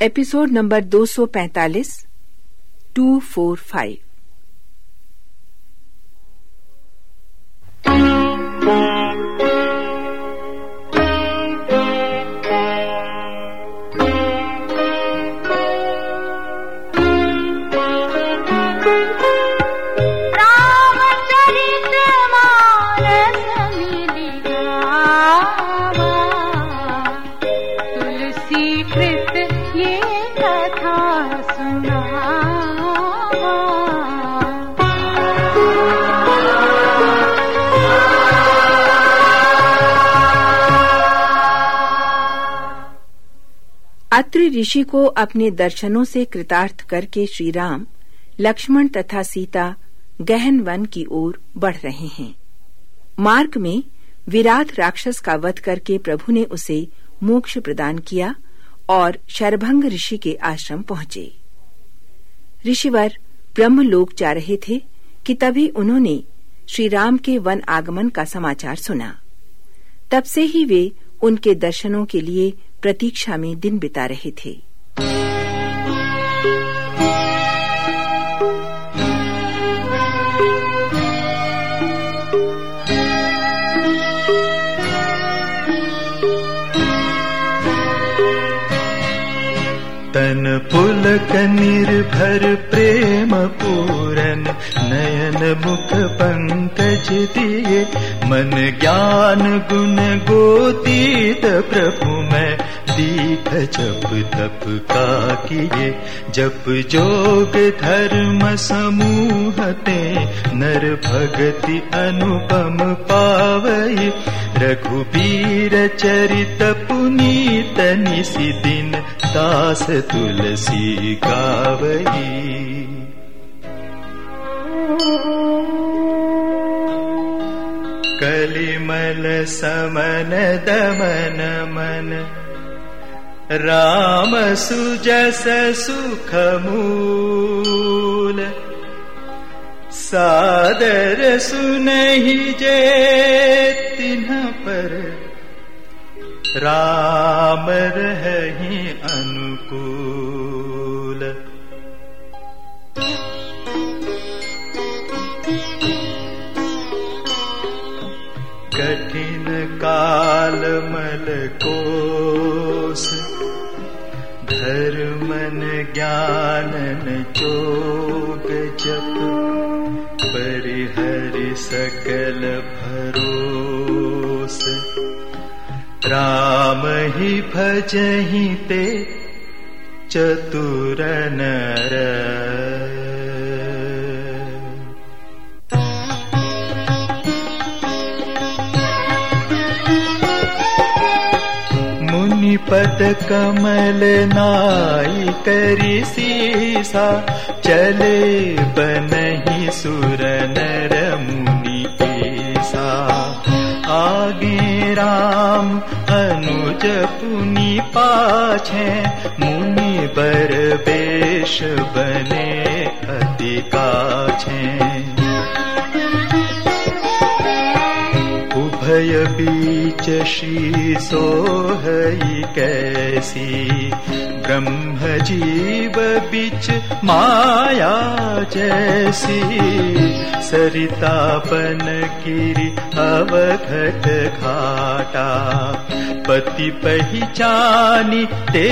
Episode number 245 245 Atri ऋषि को अपने दर्शनों से कृतार्थ करके श्री राम लक्ष्मण तथा सीता गहन वन की ओर बढ़ रहे हैं। मार्ग में विराट राक्षस का वध करके प्रभु ने उसे मोक्ष प्रदान किया और शरभंग ऋषि के आश्रम पहुँचे। ऋषिवर ब्रह्मलोक जा रहे थे कि तभी उन्होंने श्री राम के वन आगमन का समाचार सुना। तब से ही वे उनके दर्शनों के लिए प्रतीक्षा में दिन बिता रहे थे। तन पुलक निर्भर प्रेम पूरन, नयन मुख पंकज दिए। मन ज्ञान गुण गोतीत प्रभु मैं जप तप का किए जप जोग धर्म समूहते नर भगति अनुपम पावई रघुबीर चरित पुनीत निसी दिन दास तुलसी गावई कलिमल समन दमन मन राम सुजस सुख मूल सादर सुनहि जे तिन्ह पर। राम रही अनुकूल। कठिन काल मल कोस ज्ञानन चोग जप परिहरि सकल भरोस। राम ही भजहि ते चतुर नर पद सीसा चले बनहि सुर नर मुनि ऐसा आगे राम अनुज पुनि पाछे मुनि बर बेश बने सोहई कैसी? ब्रह्म जीव बिच माया जैसी। सरितापन गिरि अवघट घाटा। पति पहचानी ते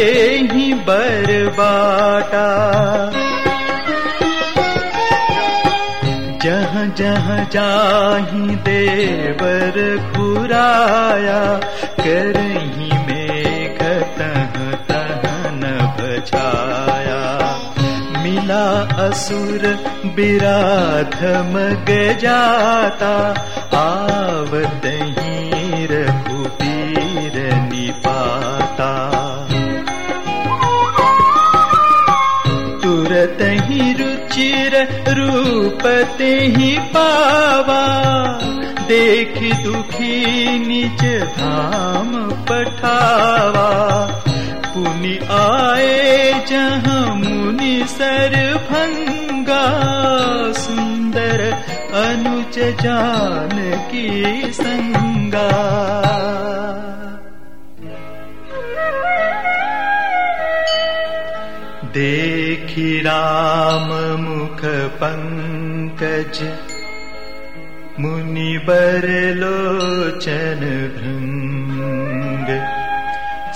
ही बरबाटा जहाँ जहाँ जाही देवर खुराया, करही में तह न बचाया मिला असुर बिराधम गजाता आवत ही रुचिर रूप ते ही पावा। देख दुखी निज धाम पठावा। पुनि आए जहाँ मुनि सर भंगा सुंदर अनुज जान की संगा। मुख पङ्कज मुनिबर लोचन भृङ्ग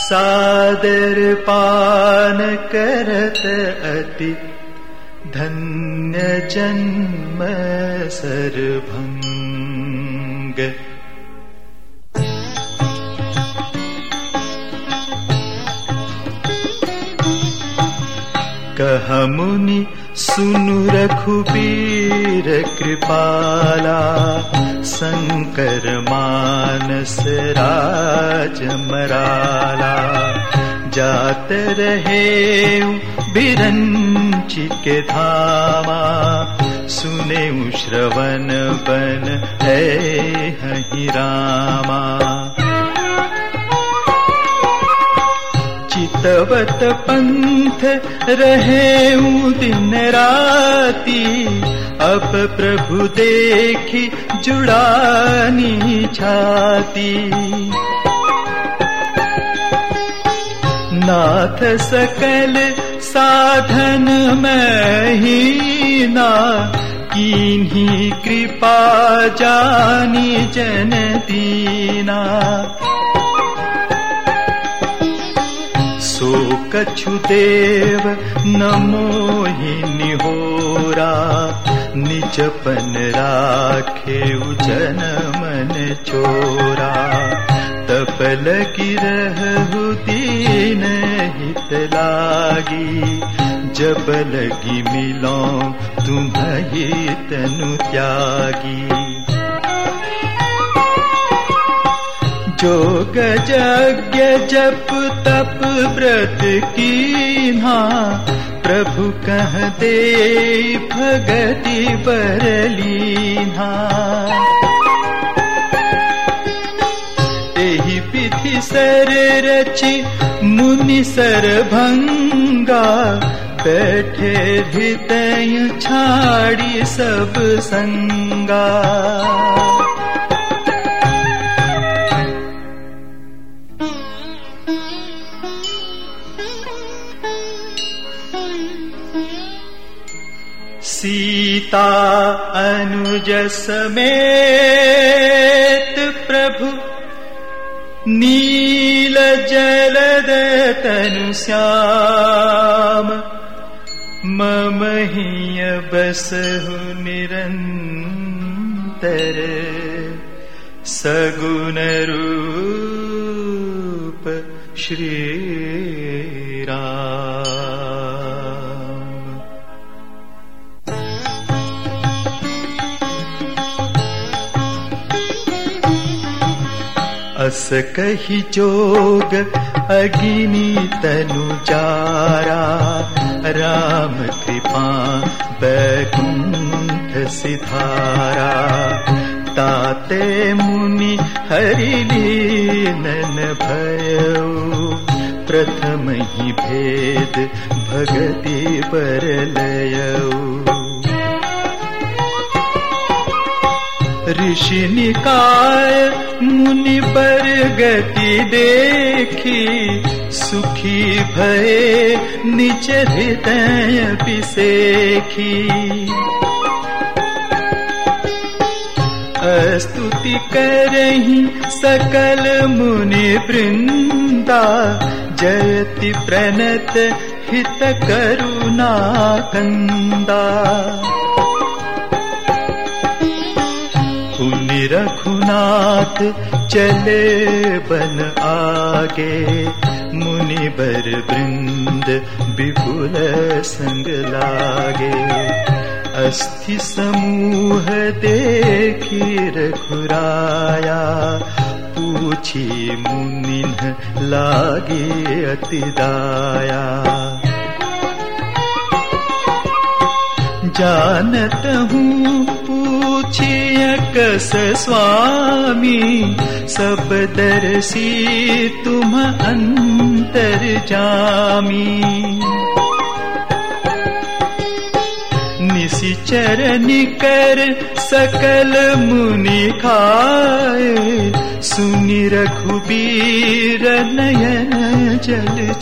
सादर पान धन्य जन्म सरभङ्ग कह मुनि सुनु रघुबीर कृपाला शङ्कर मानस राज मराला। जात रहे बिरञ्चि के धामा सुने श्रवण बन है हहि रामा चितवत पंथ रहे दिन राती अब प्रभु देखी जुड़ानी छाती। नाथ सकल साधन महीना किन्हीं कृपा जानी जन दीना सो कछु देव नमो ही निहोरा। निजपन राखे उजन मन चोरा। तप लगी रहु दीन हित लागी। जब लगी मिलो तुम्हें तनु त्यागी जोग यज्ञ जप तप व्रत कीन्हा। प्रभु कह दे भगति विधि सर रचि मुनि सर भंगा बैठे भितय छाड़ी सब संगा सीता अनुज समेत प्रभु। नील जलद तनु श्याम। मम हिय बसहु सगुण रूप श्रीरा अस कही जोग अगिनी तनु चारा राम कृपा बैकुंठ सिधारा। ताते मुनि हरिलीनन भयो। प्रथम ही भेद भगति परलयऊ ऋषि निकाय मुनि पर गति देखी, सुखी भये निच हृदय पिसेखी स्तुति करही सकल मुनि वृंदा, जयति प्रणत हित करुणा कंदा। रघुनाथ चले बन आगे मुनि बर वृंद विपुल संग लागे। अस्थि समूह देखी रघुराया पूछी मुनिन लागे अति दाया। जानत हूँ कस स्वामी सब तुम अंतर जामी। निशिचर निकर सकल मुनि खाए सुनि रघुबीर नयन जल